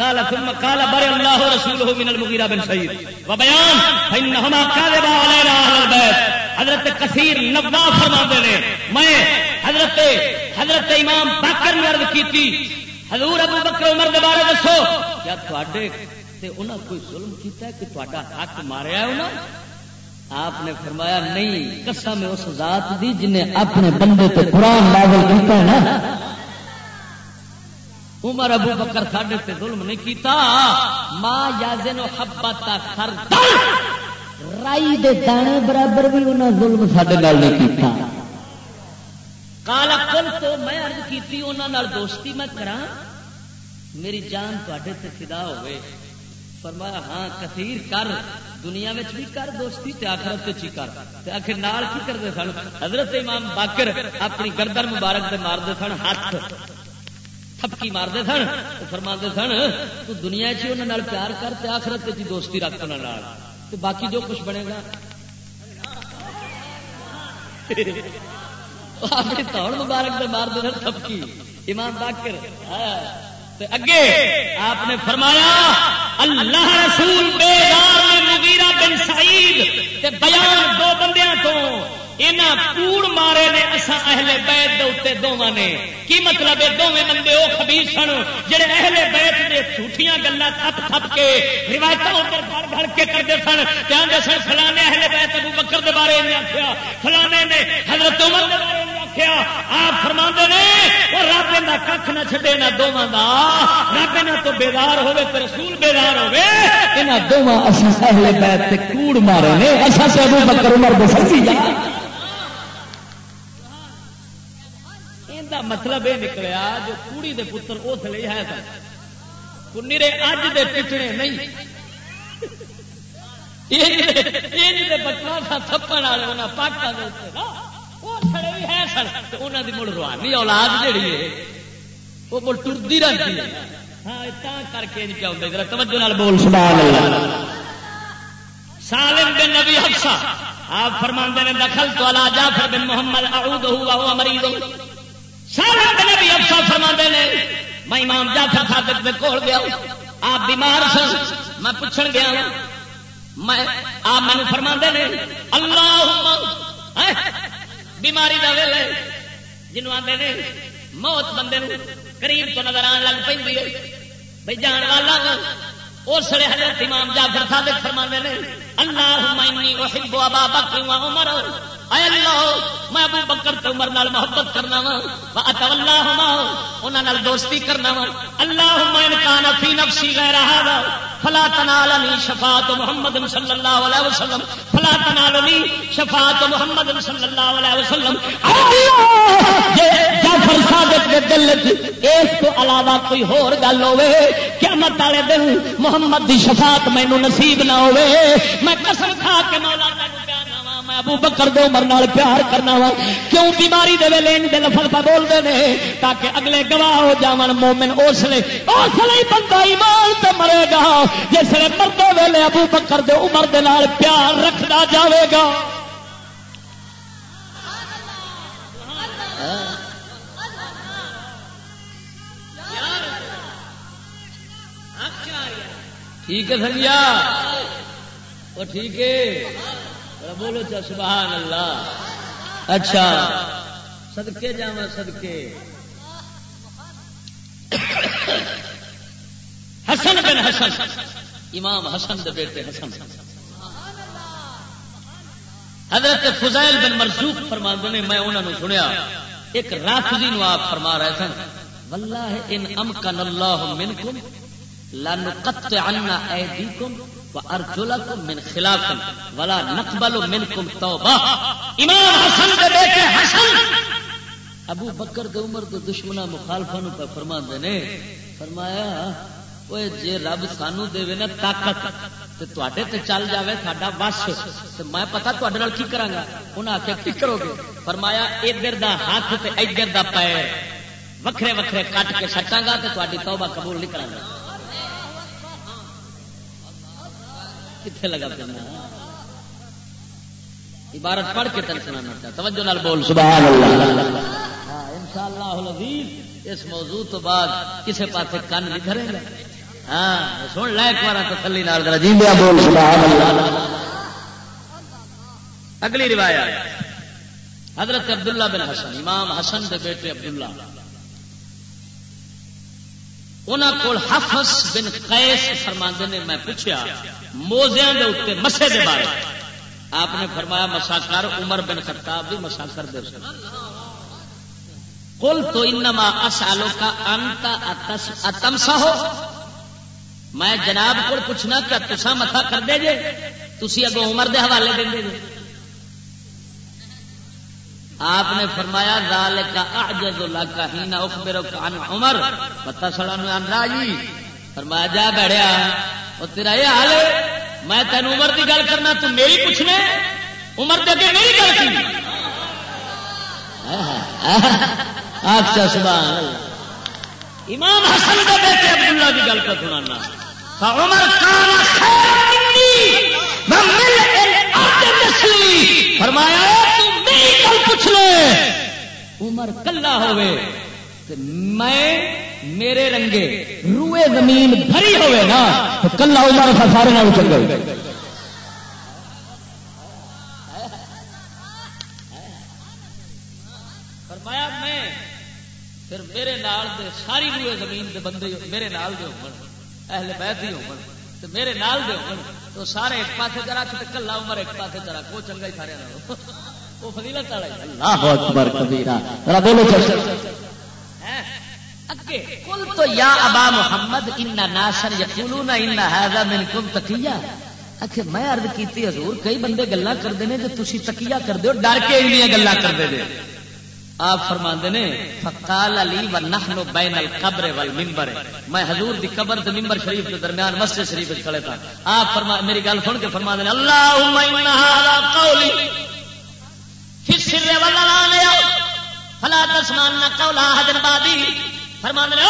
قال، ثم قال بر الله رسوله من المغيرة بن سعيد. وبيان، فإنهما كاذبا علينا أهل البيت. حضرت کثیر نبا فرما نے. میں حضرت حضرت امام باکر نے عرض کی تھی حضور ابو بکر عمر دے بارے دسو۔ کیا تھوڑے تے انہاں کوئی ظلم کیتا ہے کہ تھوڑا حق ماریا ہے انہاں؟ آپ نے فرمایا، نہیں، قسم اس ذات دی جن نے اپنے بندے تے قرآن نازل کیتا ہے نا۔ عمر ابو بکر ساڈے تے ظلم نہیں کیتا۔ ماں یازن و حبتا خردل۔ رائی دے دانے برابر بھی انہاں ظلم ساڈے نال نہیں کیتا۔ کالا کل تو میں ارد کی انہوں دوستی میں کرا میری جان تے فدا ہوئے۔ فرمایا ہاں کثیر کر، دنیا میں بھی کر، دوستی تے آخرت چی کر۔ تے آخر نال کی کرتے سن؟ حضرت امام باکر اپنی گردن مبارک سے مارتے سن، ہاتھ تھپکی مارتے سن۔ فرما سن، تو دنیا چ انہوں پیار کر تے آخرت چی دوستی رکھ انہوں تو باقی جو کچھ بنے گا۔ اپنی توڑ مبارک سے مار دے تھپکی امام باکر ہاں۔ اگے آپ نے فرمایا، اللہ رسول بیدار مغیرہ بن سعید، تے بیان دو بندیاں تو یہاں کوڑ مارے نے اصا اہل بیت دے اتنے دونوں نے۔ کی مطلب ہے دونوں بندے وہ خبیر سن جہے اہل بیت نے جھوٹیاں گلا تھپ تھپ کے روایت گھر گھر کے کرتے سن۔ کہتے سن فلانے اہل بیت ابو بکر دے بارے نہیں آخیا فلانے نے حضرت عمر دے بارے آخیا آپ فرما نے وہ رب کا کھ نہ چھڈے نہ دونوں کا رب نہ تو بیدار ہوے تو رسول بیدار ہوے یہاں دونوں اہل بیت کوڑ مارے نے۔ اصا سے ابو بکر عمر دے جا۔ مطلب یہ نکلیا جو کوڑی دے پتر اس لیے ہے کنیرے اج دے پچھڑے نہیں۔ بچنا تھا تھپن والے کے وہ کھڑے بھی ہے سن تے انہاں مڑ روحانی اولاد جڑی ہے وہ مڑ ٹردی رہتی ہے۔ ہاں کر کے نہیں چاہتے ذرا توجہ نال بول سبحان اللہ۔ سالم بن نبی حفصہ آپ فرماندے نے دخل تو علا جعفر بن محمد اعوذ ہوا ہوا مریض۔ سالم بن نبی حفصہ فرماندے نے میں امام جعفر صادق دے کول گیا آپ بیمار سن میں پوچھن گیا میں آپ مینو فرماندے نے اللہم اے، بیماری دا ویلے جنوب آتے نے موت بندے قریب تو نظر آن لگ پی بھائی جان والا اس لیے حضرت امام جعفر صادق فرما نے اللہ انی احب ابا بکر و عمر۔ اے اللہ، میں ابو بکر تے عمر نال محبت کرنا وا وا اتولاہما انہاں نال دوستی کرنا وا اللہم ان کان فی نفسی غیر هذا فلا تنالنی شفاعت محمد صلی اللہ علیہ وسلم۔ فلا تنالنی شفاعت محمد صلی اللہ علیہ وسلم۔ جے جعفر صادق دے دل وچ اس تو علاوہ کوئی ہور گل ہوے قیامت والے دن محمد دی شفاعت مینوں نصیب نہ ہوے میں قسم کھا کے مولا تینوں میں ابو بکر دے عمر نال پیار کرنا وا۔ کیوں بیماری دے ویلے ان دے لفظ پہ بول دے نے؟ تاکہ اگلے گواہ ہو جاون مومن اس لیے اس لیے بندہ ایمان تے مرے گا۔ جس لیے مردے ویلے ابو بکر دے عمر دے نال پیار رکھدا جاوے گا۔ ٹھیک ہے سنجا وہ ٹھیک ہے۔ بولو چا سبحان اللہ. اچھا. صدقے جاوا صدقے. حسن بن حسن. امام حسن دے بیٹے حسن. حضرت فضائل بن مرزوق فرما نے میں انہوں نے سنیا ایک رافضی نو آپ فرما رہے سن واللہ ان امکن اللہ منکم لنقطعن ایدیکم وارجلکم من خلاف ولا نقبل منکم توبہ۔ امام حسن دے بیٹے حسن، ابو بکر دے عمر دے دشمنا مخالفاں نو پہ فرما نے، فرمایا اوے جے رب سانو دے نا طاقت تے تواڈے تے چل جاوے ساڈا وس، تے میں پتہ تواڈے نال کی کراں گا؟ انہاں آکھیا کی کرو گے فرمایا، ادھر دا ہاتھ تے ادھر دا پیر۔ وکھرے وکھرے کٹ کے سٹاں گا تے تواڈی توبہ قبول نہیں کراں گا۔ کتنے لگا پہنا عبارت پڑھ کے تن سنانا چاہتا توجہ نال بول، سبحان اللہ۔ ہاں انشاءاللہ العزیز، اس موضوع تو بعد کسے پاسے کن نہیں دھرے گا۔ ہاں سن، لے ایک بار تسلی نال، ذرا جیندیا بول، سبحان اللہ۔ اگلی روایت، حضرت عبداللہ بن حسن، امام حسن دے بیٹے عبداللہ۔ انہوں کو حفظ بن قیس فرماندے نے میں پوچھا موزیاں دے اتنے مسے دے بارے۔ آپ نے فرمایا مساکر عمر بن خطاب بھی مساکر دے سن کل تو انما اسالو کا انت اتمسا ہو میں جناب کو پوچھنا کہ تسا متھا کر دے جے؟ تسی اگو عمر دے حوالے دیں دے جے۔ آپ نے فرمایا رال کا اعجز اللہ کا ہینا اخبر عن عمر. پتہ سڑا نو ان راجی فرمایا، جا بیٹھیا او تیرا یہ حال ہے؟ میں تین عمر کی گل کرنا، تو میری پوچھنے عمر دے کے نہیں گل کی؟ اچھا سبحان اللہ. امام حسن دے بیٹے عبداللہ کی گل کا سنانا. عمر کان خیر منی ومن الارض مثلی فرمایا پوچھ لے۔ عمر کلا ہوئے میں میرے رنگے روئے زمین بھری ہوئے نا تو کلا عمر تھا سارے نال چنگے فرمایا میں پھر میرے نال دے ساری روئے زمین دے بندے میرے نال دے ہون اہل بیت ہی ہون تے میرے نال دے ہون تو سارے ایک پاسے جرا تے کلا عمر ایک پاسے جرا کو چنگا ہی سارے نال۔ وہ فضیلت والا ہے۔ اللہ اکبر کبیرہ۔ ذرا بولو چل اگے۔ قل تو یا ابا محمد ان ناسن یقولون ان هذا منکم تقیا اکھے میں عرض کیتی حضور کئی بندے گلاں کردے نے تے تسی تقیا کردے ہو ڈر کے گلاں کردے آپ فرماندے نے فقال علی ونحن بین القبر والمنبر۔ میں حضور دی قبر تے منبر شریف کے درمیان مسجد شریف وچ کھڑے تھا۔ آپ فرما میری گل سن کے فرماندے نے اللهم ان هذا قولی۔ پھر سرے والا لا لیا فلا تسمان نہ کولا حجن بادی فرمان نے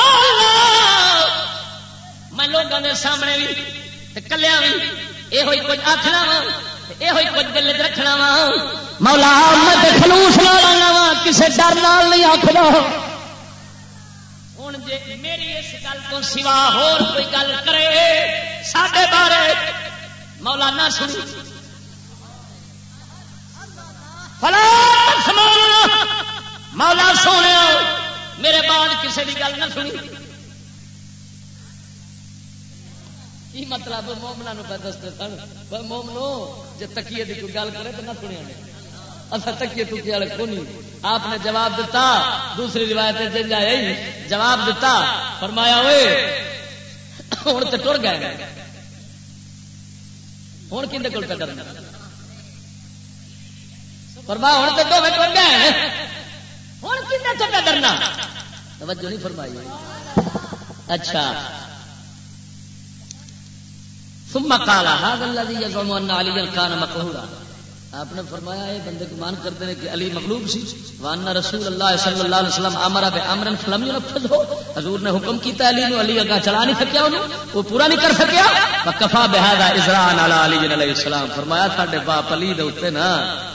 میں لوگوں کے سامنے بھی کلیا بھی یہ ہوئی کچھ آخنا وا یہ ہوئی کچھ دل چ رکھنا وا۔ مولا میں خلوص لا وا کسی ڈر نال نہیں آخنا ہوں جی میری اس گل تو سوا ہور کوئی گل کرے سڈے بارے مولا نہ سنی۔ فلا سمان مولا سونے، میرے بعد کسی کی گل نہ سنی۔ کی مطلب؟ مومنا پہ دستے سن۔ مومنو جی تکیے کی کوئی گل کرے تو نہ سنیا اصا تکیے تو والے کو نہیں آپ نے جواب دیتا دوسری روایت جن جائے جواب دیتا فرمایا ہوئے ہوں تو ٹر گئے۔ ہوں کھے کول پہ ڈرنا۔ فرمایا ہوں تو دو ٹر گئے ہوں کھے تو ڈرنا توجہ نہیں فرمائی۔ اچھا۔ ثم قال، هذا الذي يزعم ان علي كان مقهورا۔ آپ نے فرمایا، یہ بندے کو مان کرتے ہیں کہ علی مغلوب سی۔ وانا رسول اللہ صلی اللہ علیہ وسلم امر بے امرن فلم ينفذ ہو حضور نے حکم کیتا علی نے علی اگا چلا نہیں سکیا انہوں، وہ پورا نہیں کر سکیا۔ وکفا بهذا اجراء علی علی علیہ السلام۔ فرمایا، ساڈے باپ علی دے اوتے نا،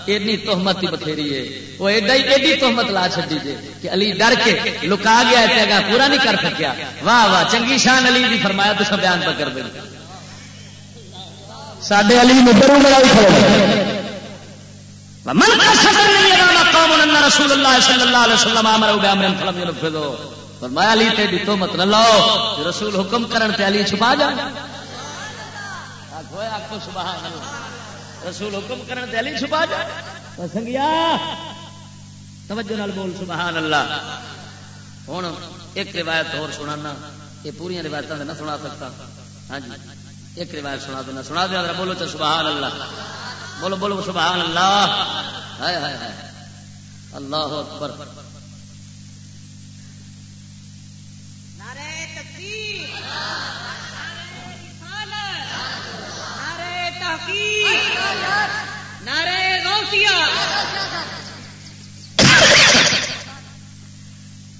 ایڈی تہمت ہی بتھیری ہے۔ وہ ایڈا ہی ایڈی تہمت لا چھڈی جے کہ علی ڈر کے لکا گیا تے اگا پورا نہیں کر سکیا۔ واہ واہ، چنگی شان علی دی فرمایا تو بیان پہ کر دے سڈے علی نے ضرور لڑائی کھڑے۔ من قوم رسول اللہ صلی اللہ علیہ وسلم امر بامر فلم ينفذوا فرمایا علی تے دتو مت نہ لاؤ رسول حکم کرن تے علی چھپا جا. آکھو آکھو سبحان اللہ۔ رسول حکم کرن تے علی چھپا جا۔ سنگیا، توجہ نال بول سبحان اللہ۔ ہن ایک روایت اور سنانا، یہ پوری روایتاں نہ سنا سکتا۔ ہاں جی ایک روایت سنا دینا سنا دیا بولو تو سبحان اللہ۔ بولو بولو سبحان اللہ۔ ہائے ہائے ہائے۔ اللہ اکبر۔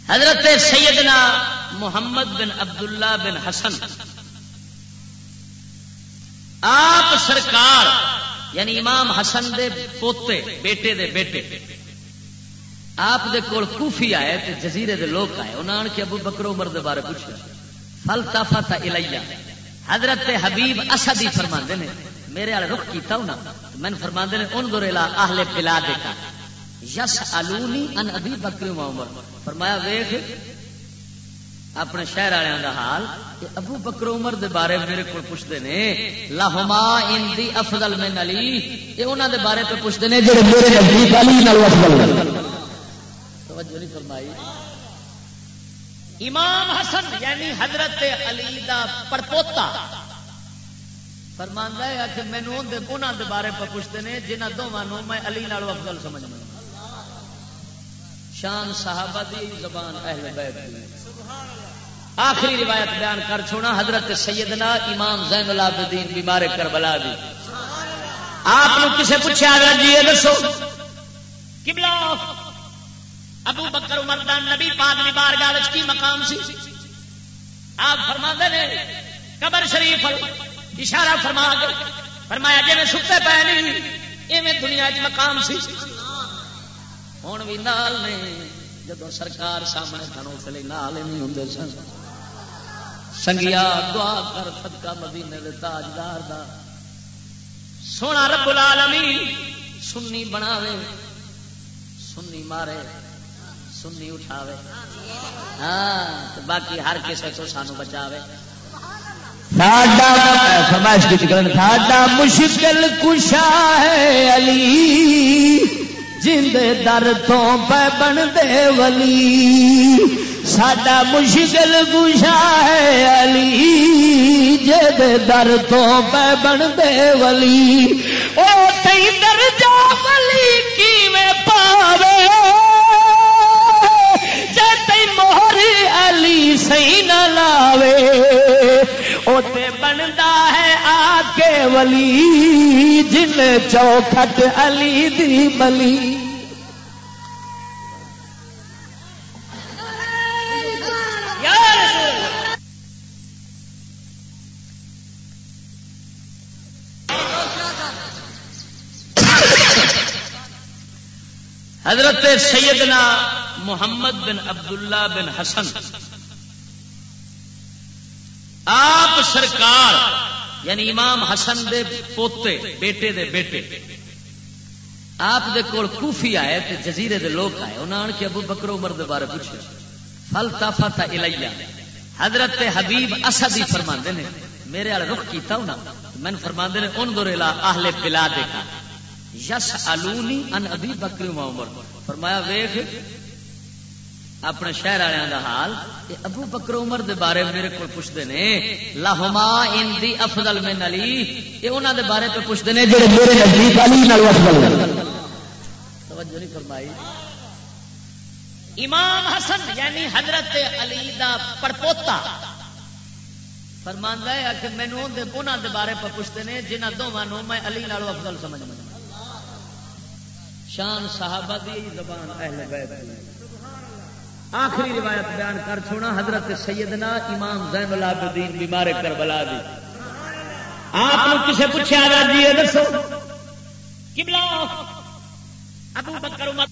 حضرت سیدنا محمد بن عبداللہ بن حسن۔ آپ سرکار یعنی امام حسن دے پوتے، بیٹے دے بیٹے۔ آپ دے کول کوفی آئے تے جزیرے دے لوگ آئے انہوں نے ابو بکر عمر دے بارے پوچھا فلتفت الیہ۔ حضرت حبیب اسدی فرماندے نے، میرے والے رخ کیتا ہونا۔ میں فرماندے نے، انظر الی اہل بلاد کا۔ یسالونی ان ابی بکر و عمر۔ فرمایا، ویکھ۔ اپنے شہر والوں کا حال کہ ابو بکر عمر دے بارے میرے کو پوچھتے ہیں لاہما ان دی افضل من علی، یہ انہوں دے بارے پہ پوچھتے ہیں جڑے میرے نزدیک علی نال افضل توجہ نہیں فرمائی۔ امام حسن یعنی حضرت علی دا پڑپوتا فرماندا ہے کہ مینوں انہاں دے بارے پہ پوچھتے ہیں جنہاں دوواں میں علی نال افضل سمجھنا۔ شان صحابہ دی زبان اہل بیت دی۔ آخری روایت بیان کر چھوڑا، حضرت سیدنا امام زین العابدین بیمار کربلا دی۔ آپ کسے پوچھا حضرت جی یہ دسو۔ کبلا ابو بکر عمر دان نبی پاک دی بارگاہ وچ کی مقام سی؟ آپ فرما نے، قبر شریف اشارہ فرما کے فرمایا جی میں ستے پے نہیں، ایویں دنیا چ مقام سی۔ ہوں بھی نال نے۔ جدو سرکار سامنے سنو چلے نال نہیں ہوں سن۔ سنگیا، دعا کر صدقہ مدینے دے تاجدار دا۔ سونا رب العالمین، سنی بناوے، سنی مارے، سنی اٹھاوے۔ ہاں باقی ہر کسی کو سانو بچاوے۔ ساڈا مشکل کشا ہے علی۔ جند در تو پہ بنتے ولی۔ ساڈا مشکل گشا ہے علی۔ جد در تو پہ بنتے ولی۔ او تئی درجہ ولی کی میں پاوے؟ ولی جن چوکھٹ علی دی ملی حضرت سیدنا محمد بن عبداللہ بن حسن، آپ سرکار یعنی امام حسن دے پوتے، بیٹے دے بیٹے۔ آپ دے کول کوفی آئے تے جزیرے دے لوگ آئے، انہاں آن کے ابو بکر عمر دے بارے پوچھے۔ فلتفت الیہ۔ حضرت حبیب اسدی فرماندے نے، میرے ال رخ کیتا ہونا۔ میں فرماندے نے، انظر الی اہل بلاد کا یس الونی ان ابی بکر و عمر۔ فرمایا، ویکھ اپنے شہر والوں دا حال کہ ابو بکر عمر دے بارے میرے کو پوچھتے نے لاہما ان دی افضل من علی، یہ انہوں دے بارے پہ پوچھتے نے جڑے میرے نزدیک علی نال افضل ہیں۔ توجہ نہیں فرمائی۔ امام حسن یعنی حضرت علی دا پڑپوتا فرماندا ہے کہ مینوں دے انہاں دے بارے پہ پوچھتے نے، جنہاں دوواں نو میں علی نالوں افضل سمجھدا شان صحابہ دی زبان اہل بیت دی۔ آخری روایت بیان کر چھوڑا، حضرت سیدنا امام زین العابدین بیمار کربلا دی۔ آپ کسے پوچھا جی دسو۔ ابو بکر، عمر۔